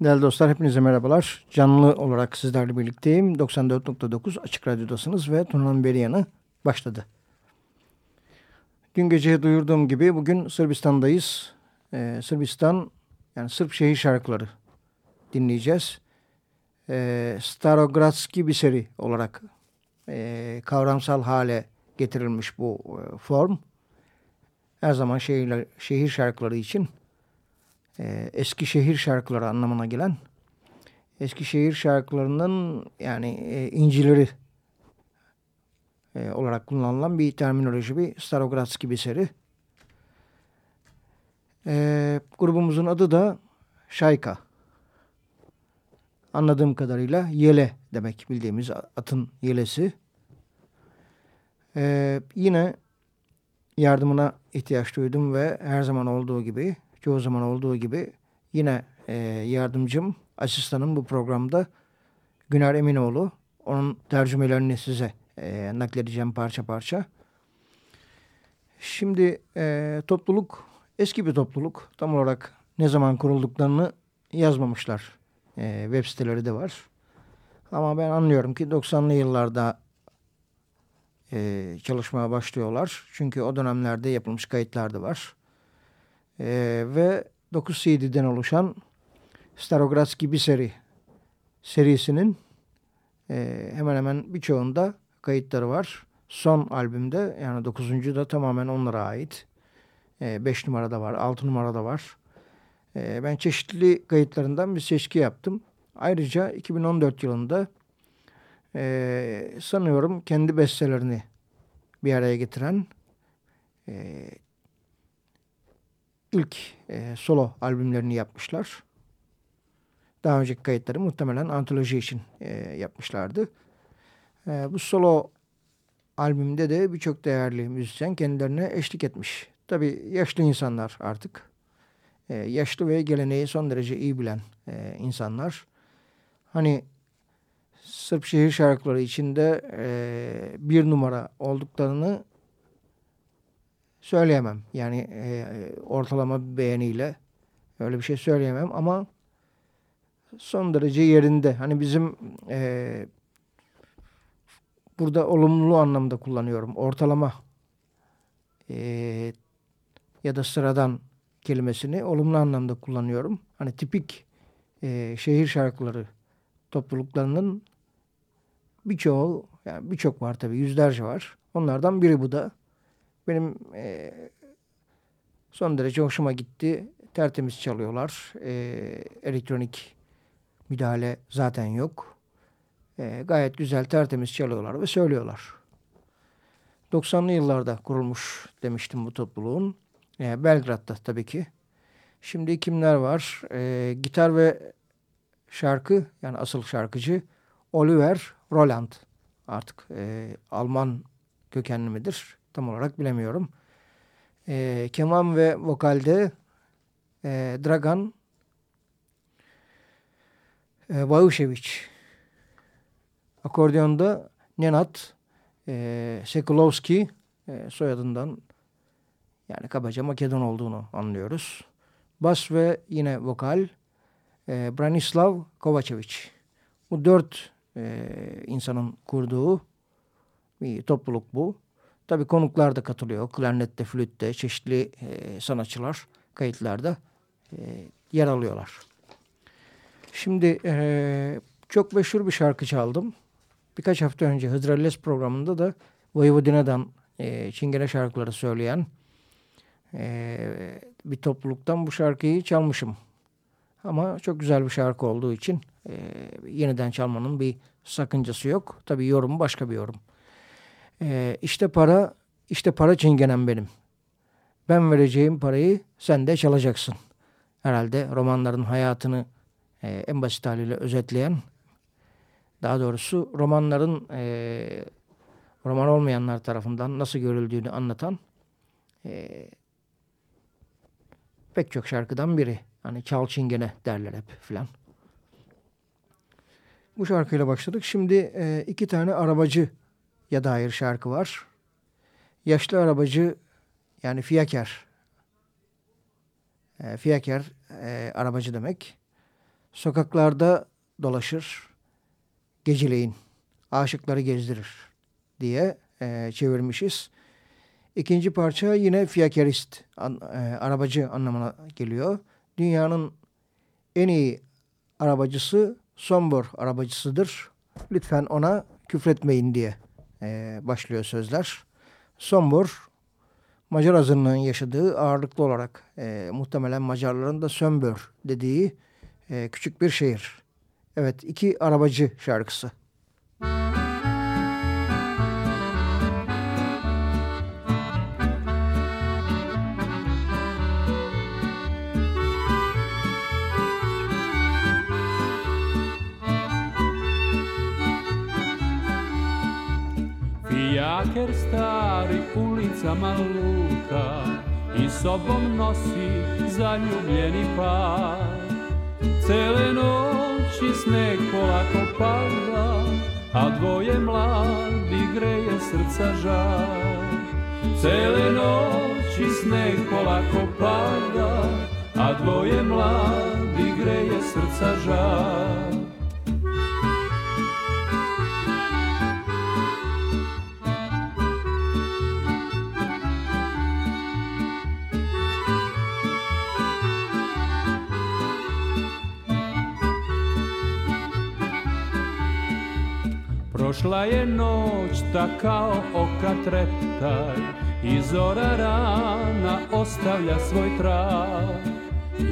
Değerli dostlar hepinize merhabalar. Canlı olarak sizlerle birlikteyim. 94.9 Açık Radyo'dasınız ve Tunan Beriyan'ı başladı. Dün gece duyurduğum gibi bugün Sırbistan'dayız. Ee, Sırbistan yani Sırp şehir şarkıları dinleyeceğiz. Ee, Starogradski bir seri olarak e, kavramsal hale getirilmiş bu e, form. Her zaman şehirler, şehir şarkıları için e, eski şehir şarkıları anlamına gelen eski şehir şarkılarının yani e, incileri e, olarak kullanılan bir terminoloji bir Starogradski bir seri. E, grubumuzun adı da Şayka. Anladığım kadarıyla yele demek bildiğimiz atın yelesi. E, yine yardımına ihtiyaç duydum ve her zaman olduğu gibi, çoğu zaman olduğu gibi yine e, yardımcım, asistanım bu programda Güner Eminoğlu. Onun tercümelerini size e, nakledeceğim parça parça. Şimdi e, topluluk eski bir topluluk. Tam olarak ne zaman kurulduklarını yazmamışlar. E, web siteleri de var. Ama ben anlıyorum ki 90'lı yıllarda e, çalışmaya başlıyorlar. Çünkü o dönemlerde yapılmış kayıtlar da var. E, ve 9 CD'den oluşan Starogradski bir seri serisinin e, hemen hemen birçoğunda kayıtları var. Son albümde yani 9. da tamamen onlara ait. 5 e, numarada var, 6 numarada var. E, ben çeşitli kayıtlarından bir seçki yaptım. Ayrıca 2014 yılında e, sanıyorum kendi bestelerini bir araya getiren e, ilk e, solo albümlerini yapmışlar. Daha önceki kayıtları muhtemelen antoloji için e, yapmışlardı. E, bu solo albümde de birçok değerli müzisyen kendilerine eşlik etmiş. Tabii yaşlı insanlar artık. E, yaşlı ve geleneği son derece iyi bilen e, insanlar. Hani Sırp şehir şarkıları içinde e, bir numara olduklarını söyleyemem. Yani e, ortalama bir beğeniyle öyle bir şey söyleyemem ama son derece yerinde. Hani bizim e, burada olumlu anlamda kullanıyorum. Ortalama e, ya da sıradan kelimesini olumlu anlamda kullanıyorum. Hani tipik e, şehir şarkıları topluluklarının birçoğu, yani birçok var tabii yüzlerce var. Onlardan biri bu da. Benim e, son derece hoşuma gitti. Tertemiz çalıyorlar. E, elektronik müdahale zaten yok. E, gayet güzel tertemiz çalıyorlar ve söylüyorlar. 90'lı yıllarda kurulmuş demiştim bu topluluğun. E, Belgrad'da tabii ki. Şimdi kimler var? E, gitar ve şarkı yani asıl şarkıcı Oliver Roland. Artık e, Alman kökenli midir? Tam olarak bilemiyorum. E, keman ve vokalde e, Dragan e, Vayushevic. Akordeonda Nenat e, Sekulovski e, soyadından yani kabaca Makedon olduğunu anlıyoruz. Bas ve yine vokal e, Branislav Kovacevic. Bu dört e, insanın kurduğu bir topluluk bu. Tabii konuklar da katılıyor. Klarnette, flütte, çeşitli e, sanatçılar kayıtlarda e, yer alıyorlar. Şimdi e, çok meşhur bir şarkı çaldım. Birkaç hafta önce Hıdrellez programında da Vojvodina'dan e, Çingene şarkıları söyleyen e, bir topluluktan bu şarkıyı çalmışım. Ama çok güzel bir şarkı olduğu için e, yeniden çalmanın bir sakıncası yok. Tabii yorum başka bir yorum. E, işte para, işte para çingenem benim. Ben vereceğim parayı sen de çalacaksın. Herhalde romanların hayatını e, en basit haliyle özetleyen, daha doğrusu romanların e, roman olmayanlar tarafından nasıl görüldüğünü anlatan e, pek çok şarkıdan biri. Hani çal çingene derler hep filan. Bu şarkıyla başladık. Şimdi e, iki tane arabacı ya dair şarkı var. Yaşlı arabacı yani fiyaker. E, fiyaker e, arabacı demek. Sokaklarda dolaşır. Geceleyin aşıkları gezdirir diye e, çevirmişiz. İkinci parça yine fiyakerist, an, e, arabacı anlamına geliyor. Dünyanın en iyi arabacısı Sombor arabacısıdır. Lütfen ona küfretmeyin diye e, başlıyor sözler. Sombor, Macar azınlığın yaşadığı ağırlıklı olarak e, muhtemelen Macarların da Sömbör dediği e, küçük bir şehir. Evet iki arabacı şarkısı. Fijaker stari ulicama luta i sobom nosi zaljubljeni par. Cele noći sneg polako pada, a dvoje mladi greje srca žar. Cele noći sneg polako pada, a dvoje mladi greje srca žar. Prošla je noć ta kao oka I zora rana ostavlja svoj trag.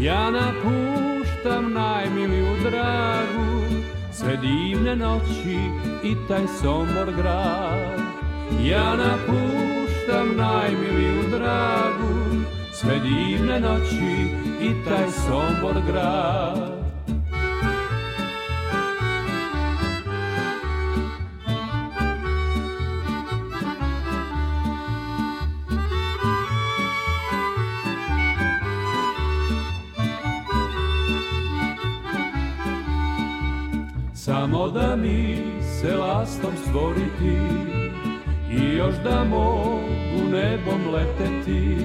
Ja napuštam najmiliju dragu Sve divne noći i taj sombor grad. Ja napuštam najmiliju dragu Sve divne noći i taj sombor grad Samo da mi se lastom stvoriti I još da mogu nebom leteti.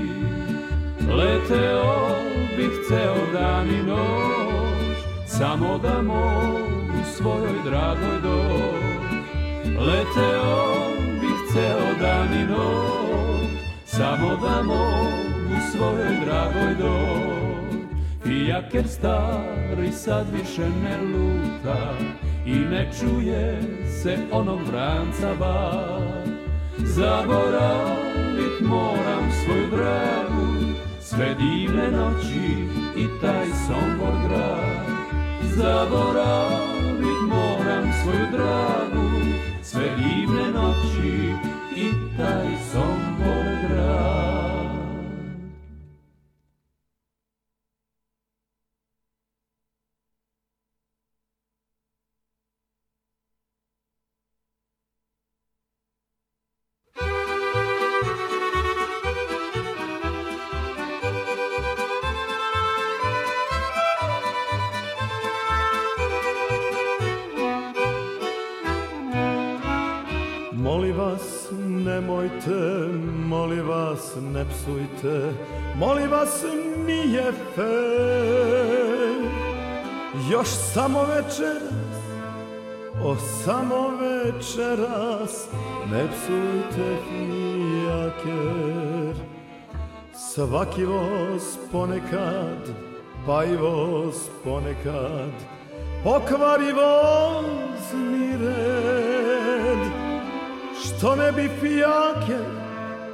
Leteo bih ceo dan i noć Samo da mogu svojoj dragoj doć Leteo bih ceo dan i noć Samo da mogu svojoj dragoj doć Fijaker stari sad više ne luta i ne čuje se onog vranca bar. Zaboravit moram svoju dragu, sve divne noći i taj sombor grad. Zaboravit moram svoju dragu, sve divne noći i taj sombor fer. Još samo večeras, o samo večeras, ne psujte fijaker. Svaki voz ponekad, pa i voz ponekad, pokvari vozni red. Što ne bi fijaker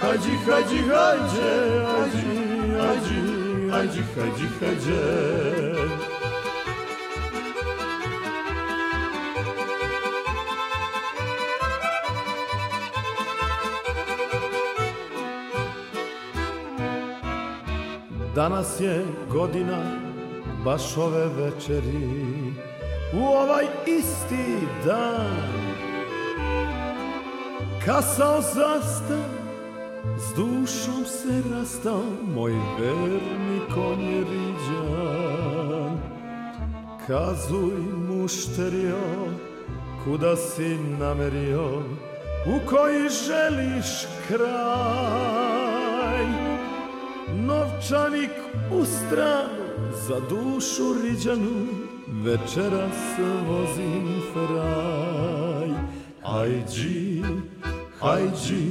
Hacı hacı hacı hacı hacı hacı hacı hacı Danas je godina baš ove večeri U ovaj isti dan. Kasao zastav dušom se rastao moj verni konje riđan Kazuj mušterio, kuda si namerio U koji želiš kraj? Novčanik u stranu za dušu riđanu Večeras vozim fraj. Hajđi, hajđi,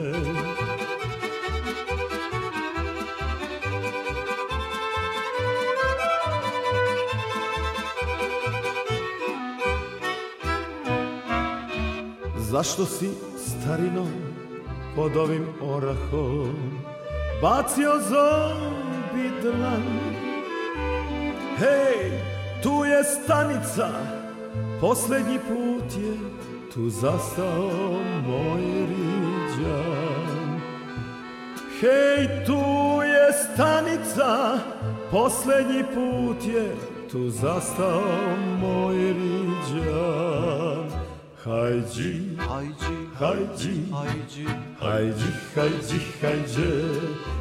Zašto si starinom pod ovim orahom bacio zombi dlan? Hej, tu je stanica, posljednji put je tu zastao moj riđan. Hej, tu je stanica, posljednji put je tu zastao moj riđan. 海鸡，海鸡，海鸡，海鸡，海鸡。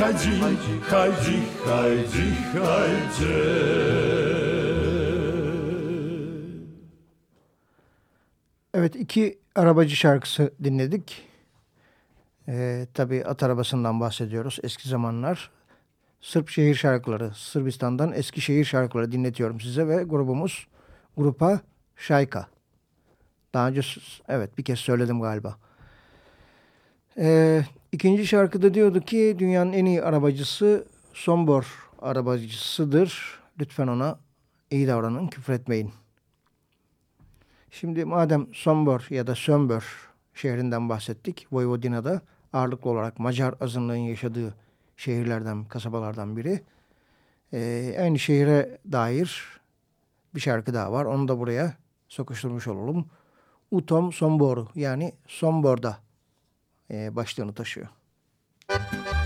hacı hacı hacı hacı Evet iki arabacı şarkısı dinledik. Ee, tabii at arabasından bahsediyoruz eski zamanlar. Sırp şehir şarkıları, Sırbistan'dan eski şehir şarkıları dinletiyorum size ve grubumuz grupa Şayka. Daha önce evet bir kez söyledim galiba. Ee, ikinci şarkıda diyordu ki dünyanın en iyi arabacısı Sombor arabacısıdır. Lütfen ona iyi davranın, küfür etmeyin. Şimdi madem Sombor ya da Sömbör şehrinden bahsettik. Vojvodina'da ağırlıklı olarak Macar azınlığın yaşadığı şehirlerden, kasabalardan biri. Ee, aynı şehre dair bir şarkı daha var. Onu da buraya sokuşturmuş olalım. Utom Somboru yani Sombor'da başlığını taşıyor. se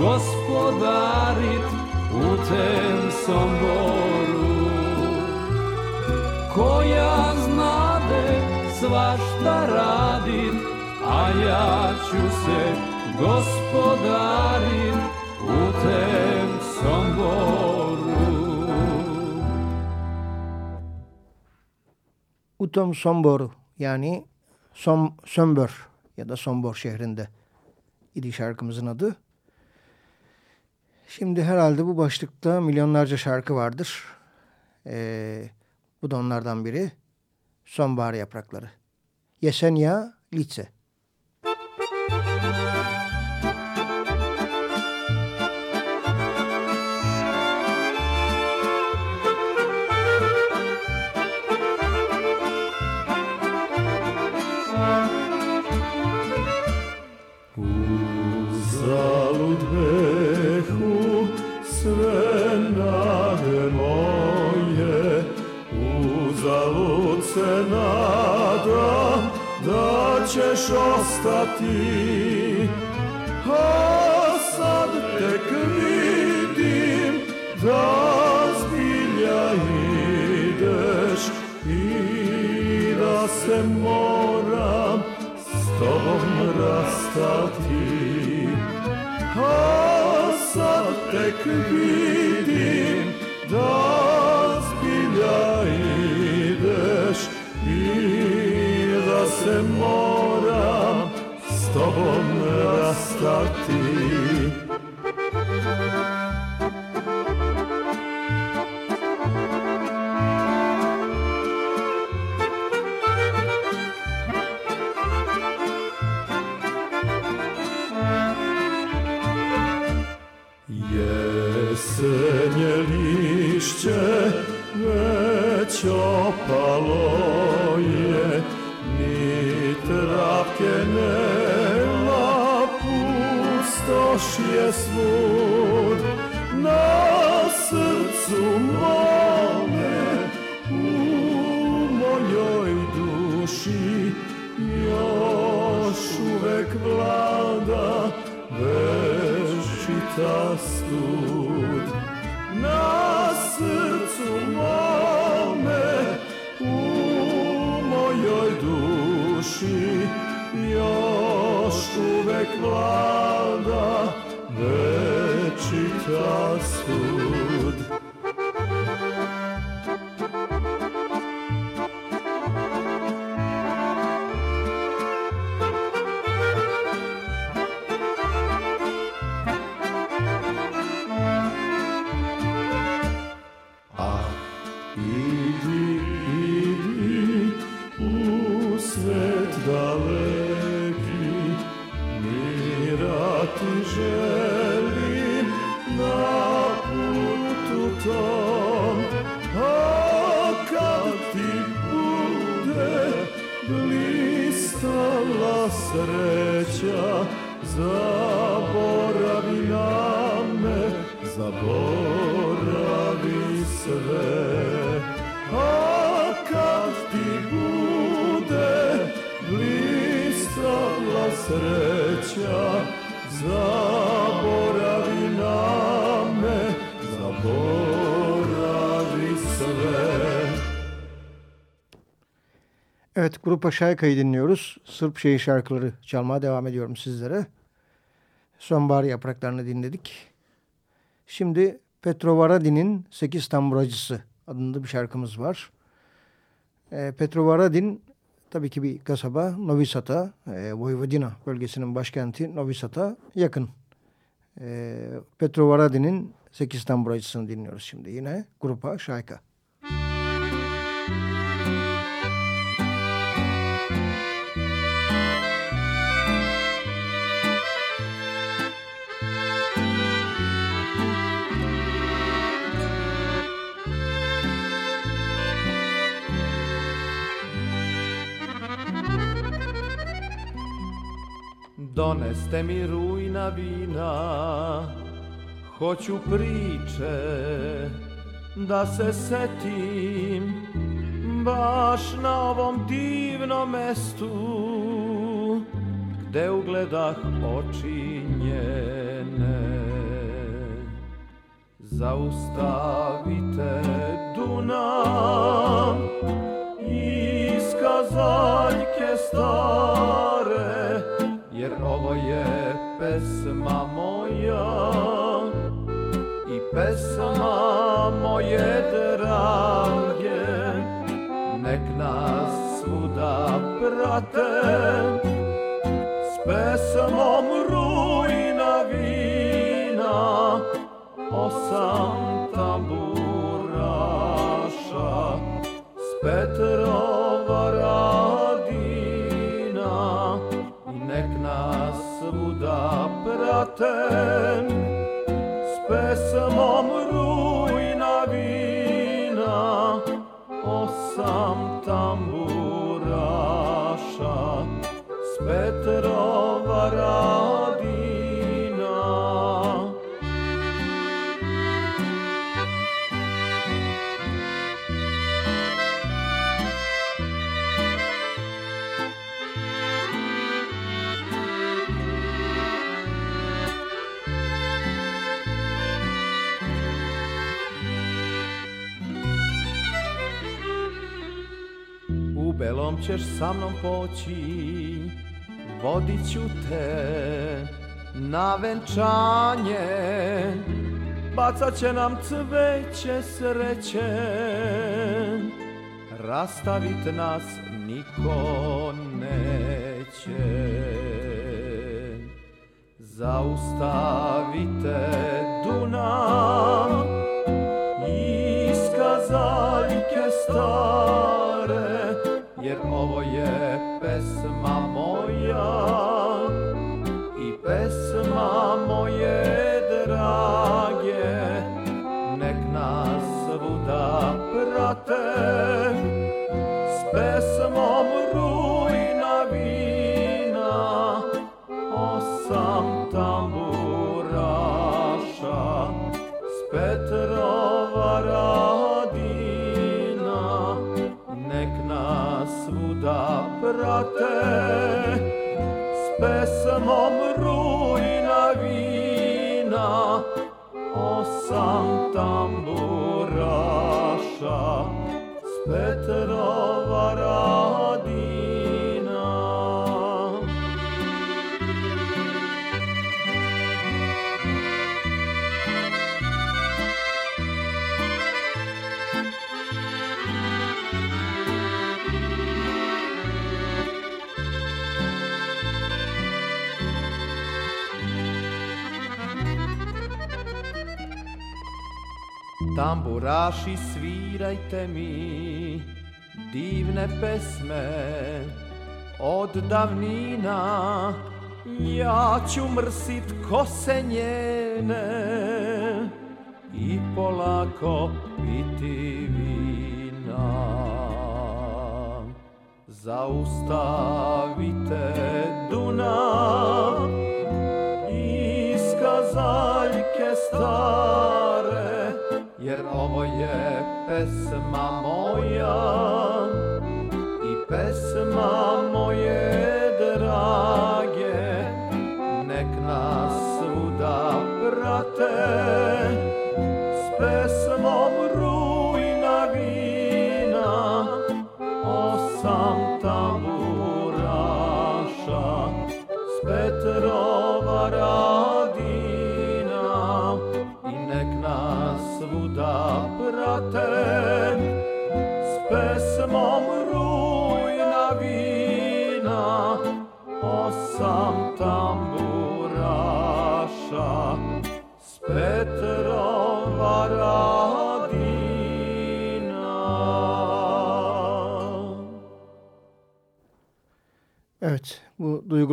gospodarit u tem somboru koja znade svašta radit a ja ću se gospodarit u tem somboru Utom Sombor yani Som, Sombor ya da Sombor şehrinde idi şarkımızın adı. Şimdi herhalde bu başlıkta milyonlarca şarkı vardır. Ee, bu da onlardan biri. Sonbahar yaprakları. Yesenia Litse. Ćeš ostati. A sad tek vidim da zbilja ideš I da se moram s tobom rastati. A sad tek vidim da zbilja ideš i da se moram tobom rastati. Jesenje lišće već opalo još je svud na srcu mome u mojoj duši još uvek vlada večita stud. Na srcu mome u mojoj duši još uvek vlada zasud. Idi, idi u svet dalek sreća za Evet Grupa Şayka'yı dinliyoruz. Sırp şehir şarkıları çalmaya devam ediyorum sizlere. Sonbahar yapraklarını dinledik. Şimdi Petrovaradin'in Sekiz Tamburacısı adında bir şarkımız var. E, Petrovaradin tabii ki bir kasaba Novi Sad'a, e, Vojvodina bölgesinin başkenti Novi Sad'a yakın. E, Petrovaradin'in Sekiz Tamburacısını dinliyoruz şimdi yine Grupa Şayka. Doneste mi rujna vina, hoću priče da se setim baš na ovom divnom mestu gde ugledah oči njene. Zaustavite Dunav, iskazaljke jer ovo je pesma moja i pesma moje drage, nek nas svuda prate, ćeš sa mnom poći, vodit ću te na venčanje. Bacat će nam cveće sreće, rastavit nas niko neće. Zaustavite Dunav, iskazaljke stav, jer ovo je pesma Tamburaši svirajte mi divne pesme od davnina. Ja ću mrsit kose njene i polako piti vina. Zaustavite Dunav iskazaljke stare jer ovo je pesma moja i pesma moje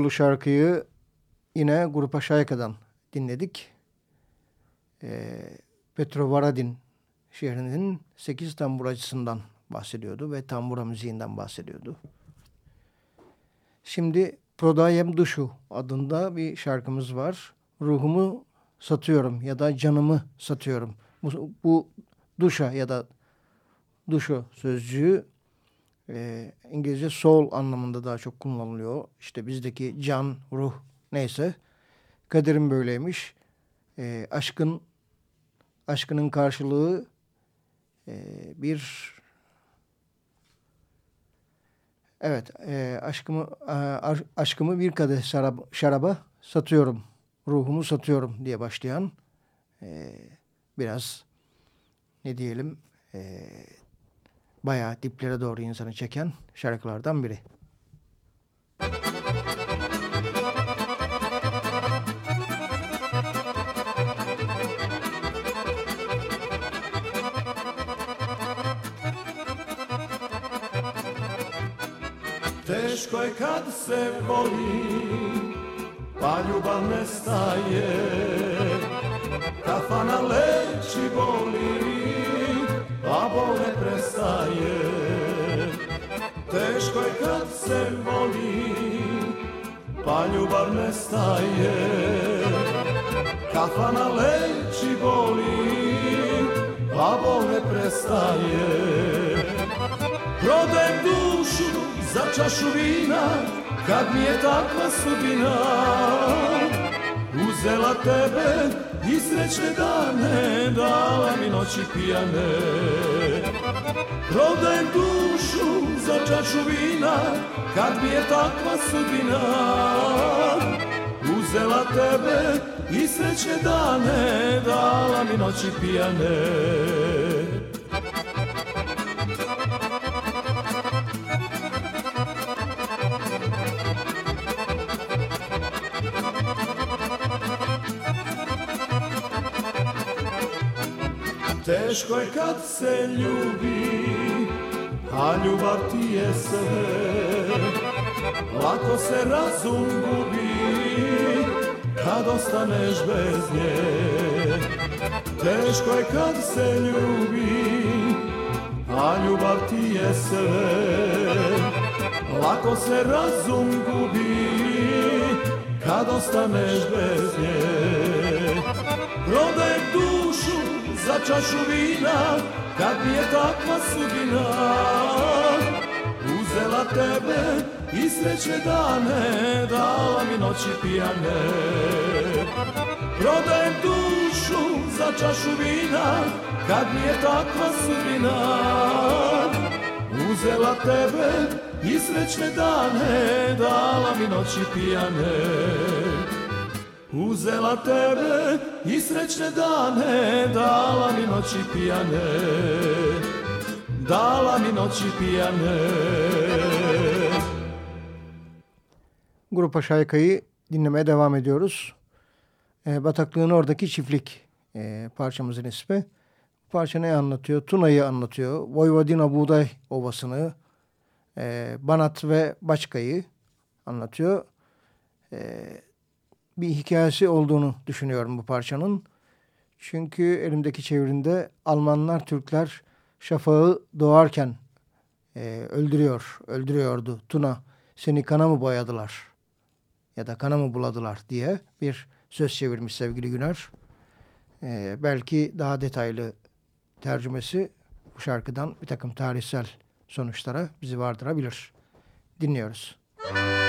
bu şarkıyı yine Grupa Şayka'dan dinledik. Ee, Petrovaradin şehrinin 8 tamburacısından bahsediyordu ve tambura müziğinden bahsediyordu. Şimdi Prodayem Duşu adında bir şarkımız var. Ruhumu satıyorum ya da canımı satıyorum. Bu, bu duşa ya da duşu sözcüğü e, İngilizce soul anlamında daha çok kullanılıyor. İşte bizdeki can, ruh neyse. Kaderim böyleymiş. E, aşkın aşkının karşılığı e, bir evet e, aşkımı e, aşkımı bir kadeh şaraba, şaraba satıyorum ruhumu satıyorum diye başlayan e, biraz ne diyelim e, bayağı diplere doğru insanı çeken şarkılardan biri. Teško je kad se voli, pa ljubav nestaje. Kafana leči boli, a bol ne prestaje. Teško je kad se voli, pa ljubav nestaje. Kafana leči boli, a bol ne prestaje. Prodajem dušu za čašu vina Kad mi je takva sudbina Uzela tebe i srećne dane Dala mi noći pijane Prodajem dušu za čašu vina Kad mi je takva sudbina. Uzela tebe i srećne dane Dala mi noći pijane Teško je kad se ljubi, a ljubav ti je sve. Lako se razum gubi, kad ostaneš bez nje. Teško je kad se ljubi, a ljubav ti je sve. Lako se razum gubi, kad ostaneš bez nje. Prodajem dušu za čašu vina Kad mi je takva sudbina. Uzela tebe i sreće dane Dala mi noći pijane. Prodajem dušu za čašu vina Kad mi je takva sudbina. Uzela tebe i srećne dane Dala mi noći pijane Uzela tebe i srećne dane Dala mi noći pijane Dala mi noći pijane Grupa Şayka'yı dinlemeye devam ediyoruz. E, Bataklığın oradaki çiftlik e, parçamızın ismi. Parça ne anlatıyor? Tuna'yı anlatıyor. Vojvodina Buğday Ovası'nı, e, Banat ve Başka'yı anlatıyor. E, bir hikayesi olduğunu düşünüyorum bu parçanın. Çünkü elimdeki çevirinde Almanlar Türkler şafağı doğarken e, öldürüyor, öldürüyordu. Tuna seni kana mı boyadılar ya da kana mı buladılar diye bir söz çevirmiş sevgili Güner. E, belki daha detaylı tercümesi bu şarkıdan bir takım tarihsel sonuçlara bizi vardırabilir. Dinliyoruz. Müzik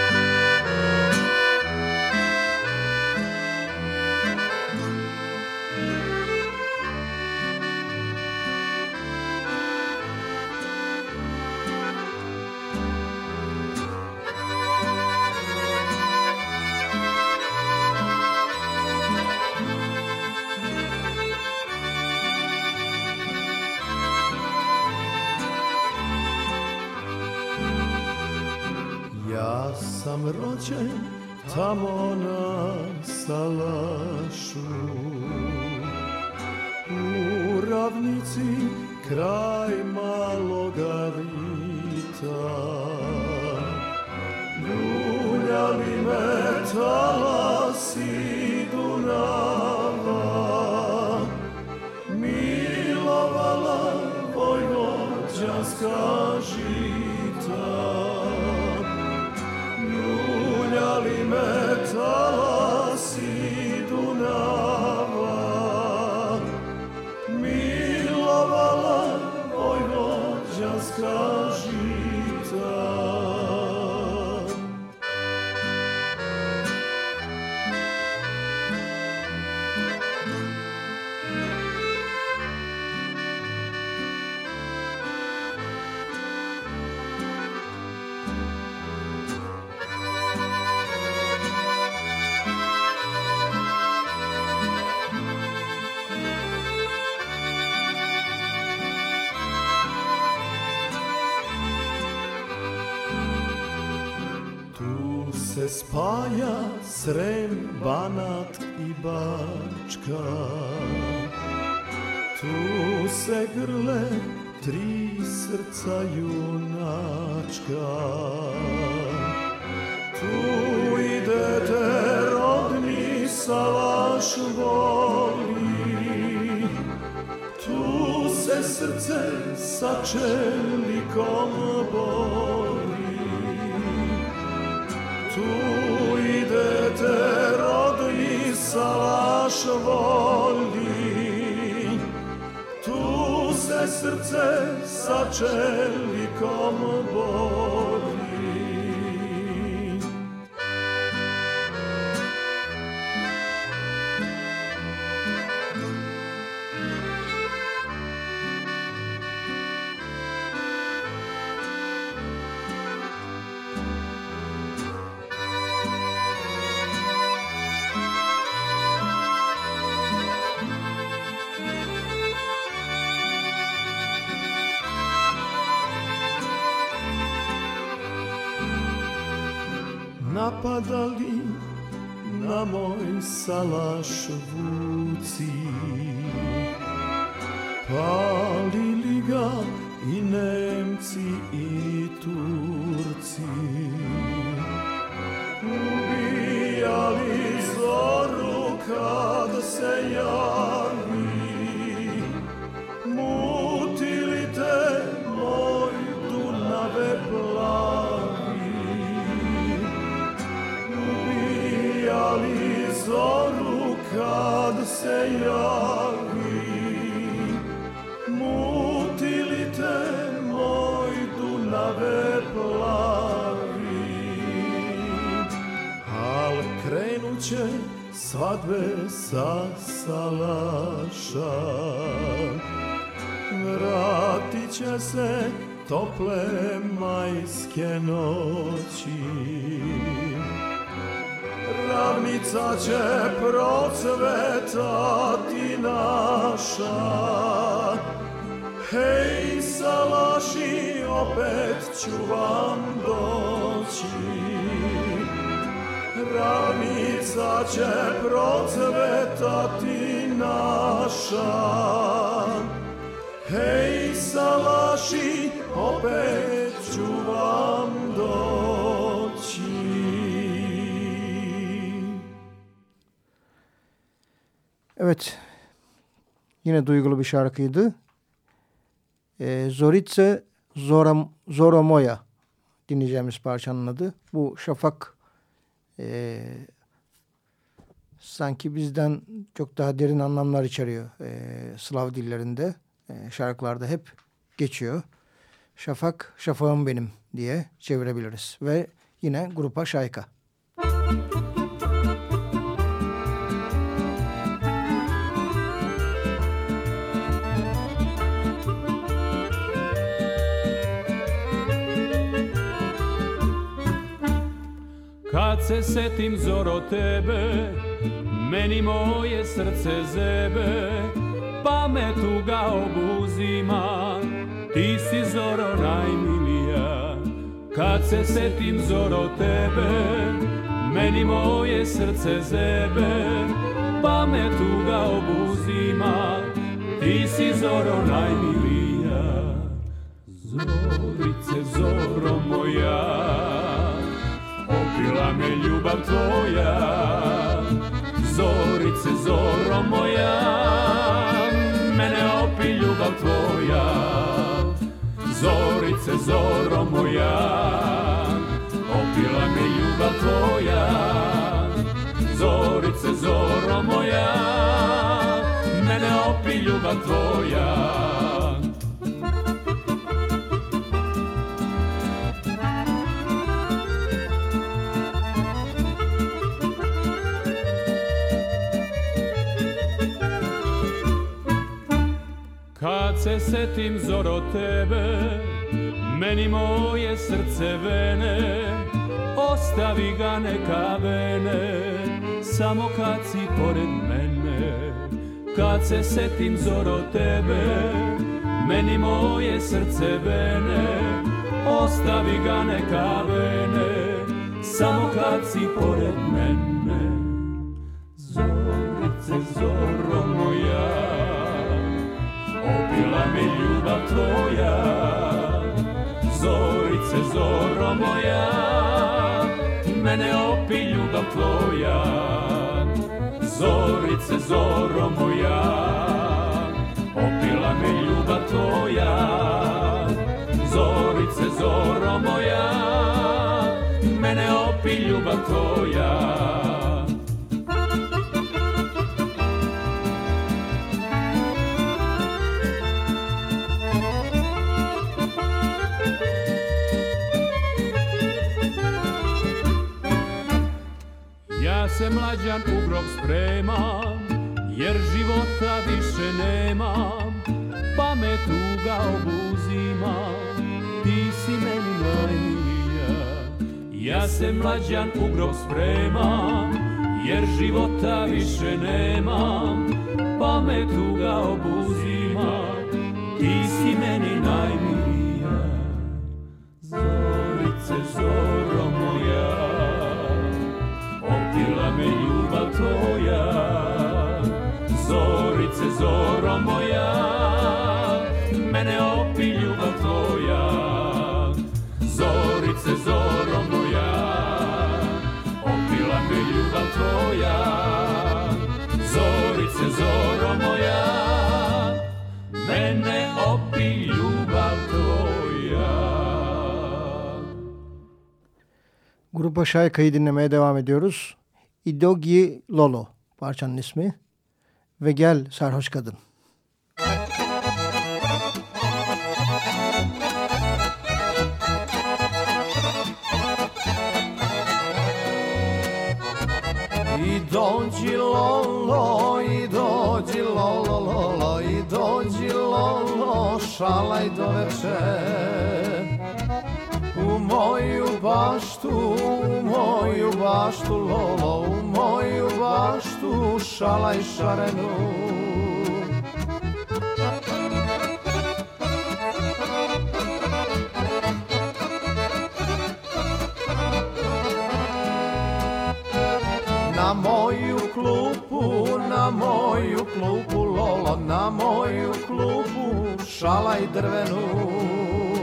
rođen tamo na Salašu. U ravnici kraj spaja Srem, Banat i Bačka. Tu se grle tri srca junačka. Tu idete rodni salaš voli Tu se srce sa čelikom boli Tu idete rodni salaš voli Tu se srce sa čelikom boli salaš vuci. Palili će svadbe sa salaša Vratit će se tople majske noći. Ravnica će procvetati naša. Hej, salaši, opet ću vam doći Ravnica će procvetati naša Hej, salaši, opet ću vam doći Evet. Yine duygulu bir şarkıydı. Ee, Zoritse Zoram, Zoromoya dinleyeceğimiz parçanın adı. Bu Şafak e, sanki bizden çok daha derin anlamlar içeriyor e, Slav dillerinde. E, şarkılarda hep geçiyor. Şafak, şafağım benim diye çevirebiliriz. Ve yine grupa şayka. Se setim zoro tebe, meni moje srce zebe, pa me tuga obuzima, ti si zoro najmilija. Kad se setim zoro tebe, meni moje srce zebe, pa me tuga obuzima, ti si zoro najmilija. Zorice, zoro moja, Opila me ljubav tvoja Zorice, zoro moja. Mene opi ljubav tvoja Zorice, zoro moja. Opila me ljubav tvoja Zorice, zoro moja. Mene opi ljubav tvoja se setim zoro tebe, meni moje srce vene, ostavi ga neka vene, samo kad si pored mene. Kad se setim zoro tebe, meni moje srce vene, ostavi ga neka vene, samo kad si pored mene. Zorice, zoro me ljubav tvoja. Zorice, zoro moja Mene opi ljubav tvoja. Zorice, zoro moja Opila me ljubav tvoja. Zorice, zoro moja Mene opi ljubav tvoja se mlađan u grob spremam, jer života više nemam, pa me tuga obuzima, ti si meni najmilija. Ja se mlađan u grob spremam, jer života više nemam, pa me tuga obuzima, ti si meni Grupa Şayka'yı dinlemeye devam ediyoruz. İdogi Lolo parçanın ismi. Ve Gel Sarhoş Kadın. I dođi lolo, i dođi lolo, lolo, i dođi lolo, šalaj do. Moju baštu, u moju baštu, lolo, u moju baštu, šalaj šarenu. Na moju klupu, na moju klupu, lolo, na moju klupu, šalaj drvenu.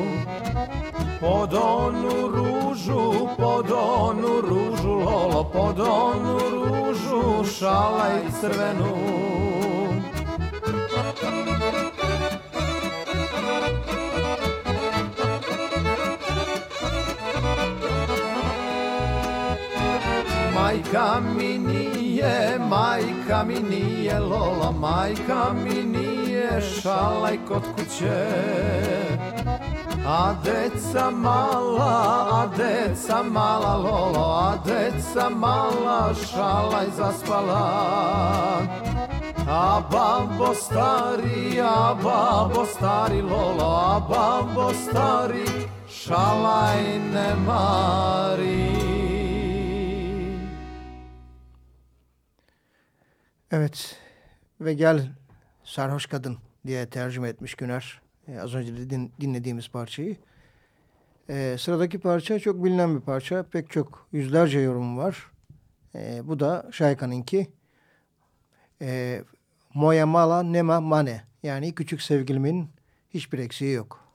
Pod onu ružu, pod onu ružu, lolo, pod onu ružu, šalaj crvenu. Majka mi nije, majka mi nije, lolo, majka mi nije, šalaj kod kuće. A deca mala, a deca mala lolo, a deca mala šalaj zaspala. A babo stari, a babo stari lolo, a babo stari šalaj ne mari. Evet ve gel sarhoş kadın diye tercüme etmiş Güner. Ee, az önce de din, dinlediğimiz parçayı. Ee, sıradaki parça çok bilinen bir parça. Pek çok yüzlerce yorum var. Ee, bu da Şayka'nınki. Ee, Moya mala nema mane. Yani küçük sevgilimin hiçbir eksiği yok.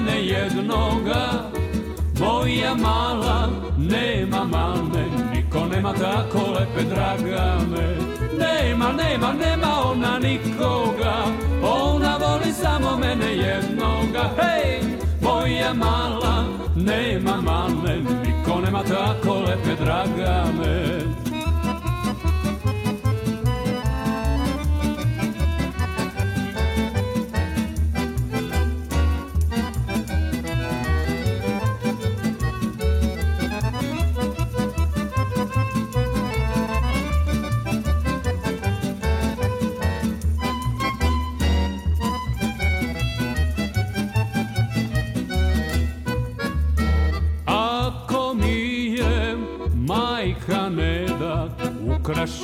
Mene jednoga. Moja mala, nema mame Niko nema tako lepe dragame. Nema, nema, nema ona nikoga. Ona voli samo mene jednoga. Hej, moja mala, nema mame Niko nema tako lepe dragame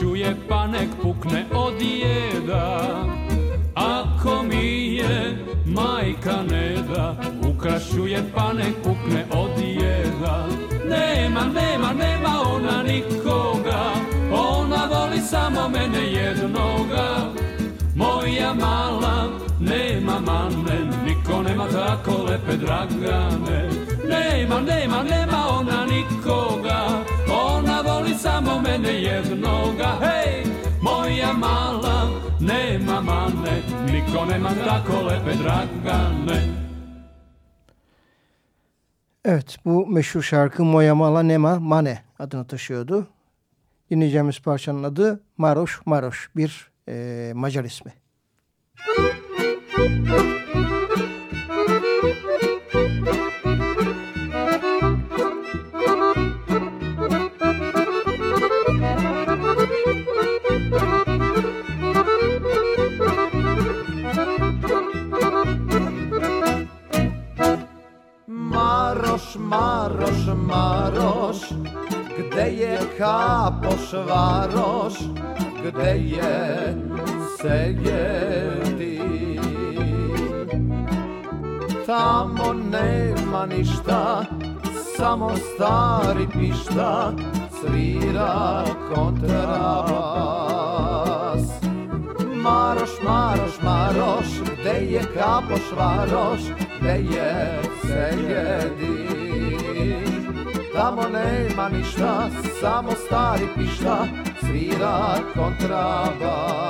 Ukrašuje pa nek pukne od jeda. Ako mi je majka ne da Ukrašuje pa nek pukne od jeda. Nema, nema, nema ona nikoga Ona voli samo mene jednoga. Moja mala nema mane Niko nema tako lepe dragane. Nema, nema, nema ona nikoga voli samo mene jednoga Hej, moja mala nema mane Niko nema tako lepe dragane Evet bu meşhur şarkı Moya Mala Nema Mane adını taşıyordu. Dinleyeceğimiz parçanın adı Maroş Maroş bir e, Macar ismi. Müzik varoš, gde je Segedi. Tamo nema ništa, samo stari pišta, svira kontrabas. Maroš, Maroš, Maroš, gde je kapoš varoš, gde je Segedi. Tamo nema ništa, samo stari pišta Svira kontrabas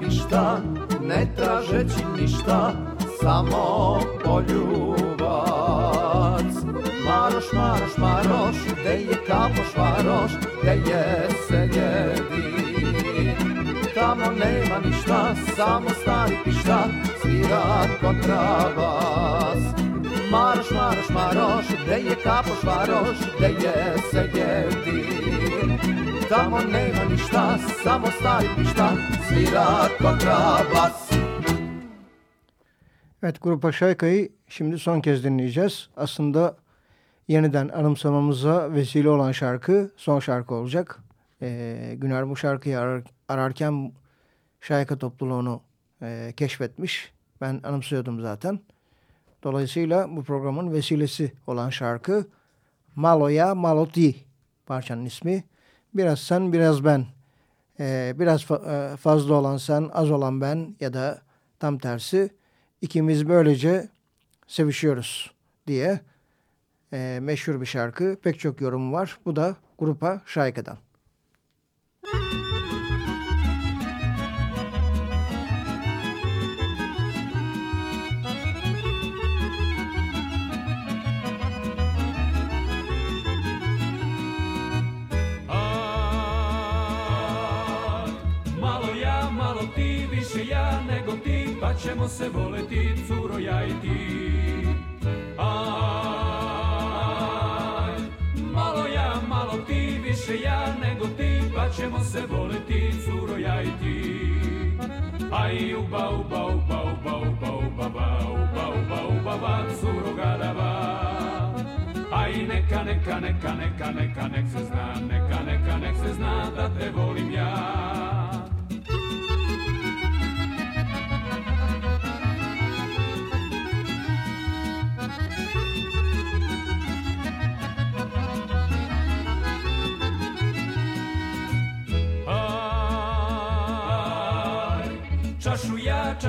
pišta ne tražeći ništa samo poljubac. Maroš, Maroš, Maroš, gde je kapoš Maroš, gde je Seljedi Tamo nema ništa, samo stari pišta, svira kontrabas. Maroš, Maroš, Maroš, gde je kapoš Maroš, gde je Seljedi Tamo nema ništa, samo stari pišta, svira kontrabas Evet Grupa Şayka'yı şimdi son kez dinleyeceğiz. Aslında yeniden anımsamamıza vesile olan şarkı son şarkı olacak. Ee, Güner bu şarkıyı arar, ararken Şayka topluluğunu e, keşfetmiş. Ben anımsıyordum zaten. Dolayısıyla bu programın vesilesi olan şarkı Maloya Maloti parçanın ismi. Biraz sen biraz ben. Ee, biraz fa e, fazla olan sen az olan ben ya da tam tersi İkimiz böylece sevişiyoruz diye e, meşhur bir şarkı. Pek çok yorum var. Bu da grupa Şayka'dan. Ćemo se voleti, curo ja i ti. Aj, malo ja, malo ti, više ja nego ti, pa ćemo se voleti, curo ja i ti. Aj, uba, uba, uba, uba, uba, uba, ba, uba, uba, uba, ba, curo gadava. Aj, neka, neka, neka, neka, neka, nek se zna, neka, neka, nek se zna da te volim ja.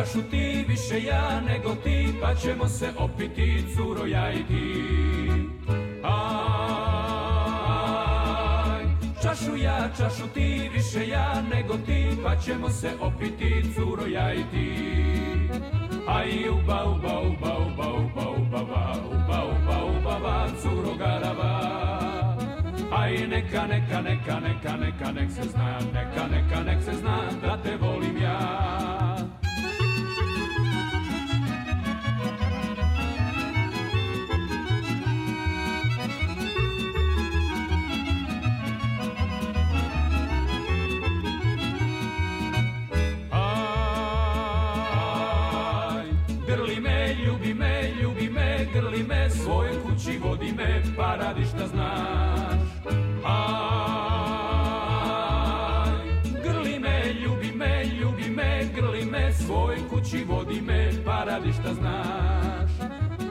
Čašu ti, više ja nego ti, pa ćemo se opiti, curo ja i ti. Aj, čašu ja, čašu ti, više ja nego ti, pa ćemo se opiti, curo ja i ti. Aj, uba, uba, uba, uba, uba, uba, uba, uba, uba, uba, uba, curo garava. Aj, neka, neka, neka, neka, neka, nek se zna, neka, neka, nek se zna da te volim ja.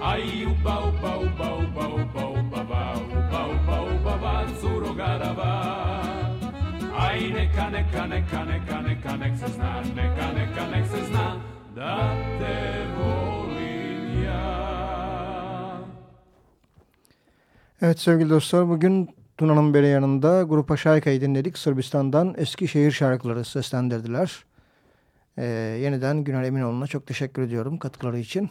Aj, upa, upa, upa, upa, upa, upa, ba, upa, upa, upa, ba, curo Aj, neka, neka, neka, neka, neka, nek se zna, neka, neka, nek se zna Da te volim ja Evet sevgili dostlar bugün Tuna'nın beri yanında Grupa Şayka'yı dinledik. Sırbistan'dan eski şehir şarkıları seslendirdiler. Ee, yeniden Güner Eminoğlu'na çok teşekkür ediyorum katkıları için.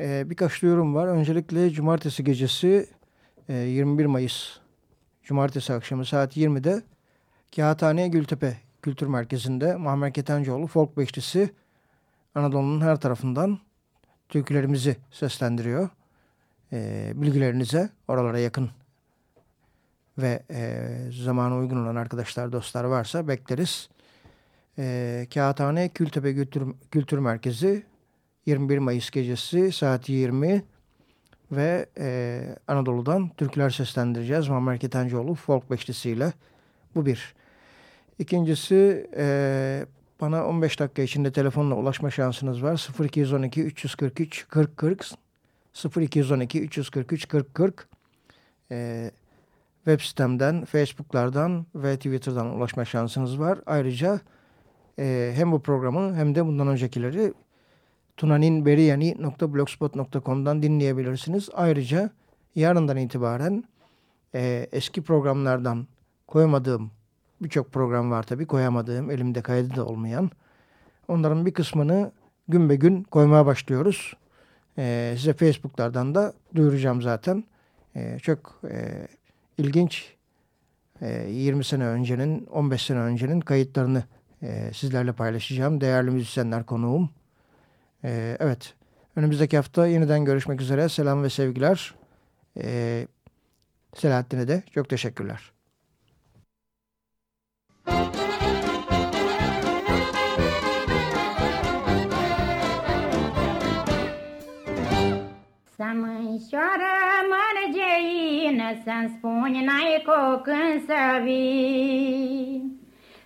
Ee, birkaç duyurum var. Öncelikle cumartesi gecesi e, 21 Mayıs cumartesi akşamı saat 20'de Kağıthane Gültepe Kültür Merkezi'nde Muhammed Ketencoğlu folk beşlisi Anadolu'nun her tarafından türkülerimizi seslendiriyor e, bilgilerinize oralara yakın ve e, zamana uygun olan arkadaşlar, dostlar varsa bekleriz. E, Kağıthane Kültepe Kültür, Kültür Merkezi 21 Mayıs gecesi saat 20 ve e, Anadolu'dan türküler seslendireceğiz. Muammer Ketencoğlu folk beşlisiyle. Bu bir. İkincisi e, bana 15 dakika içinde telefonla ulaşma şansınız var. 0212 343 40 40 0212 343 40 40 e, web sitemden, Facebook'lardan ve Twitter'dan ulaşma şansınız var. Ayrıca e, hem bu programı hem de bundan öncekileri tunaninberiyani.blogspot.com'dan dinleyebilirsiniz. Ayrıca yarından itibaren e, eski programlardan koyamadığım birçok program var tabii koyamadığım elimde kaydı da olmayan. Onların bir kısmını gün be gün koymaya başlıyoruz. E, size Facebook'lardan da duyuracağım zaten. E, çok e, ilginç e, 20 sene öncenin, 15 sene öncenin kayıtlarını e, sizlerle paylaşacağım. Değerli müzisyenler konuğum. E, evet, önümüzdeki hafta yeniden görüşmek üzere. Selam ve sevgiler. E, Selahattin'e de çok teşekkürler. Să mânșoară mărgeină, Să-mi spuni n-ai cu când să vii.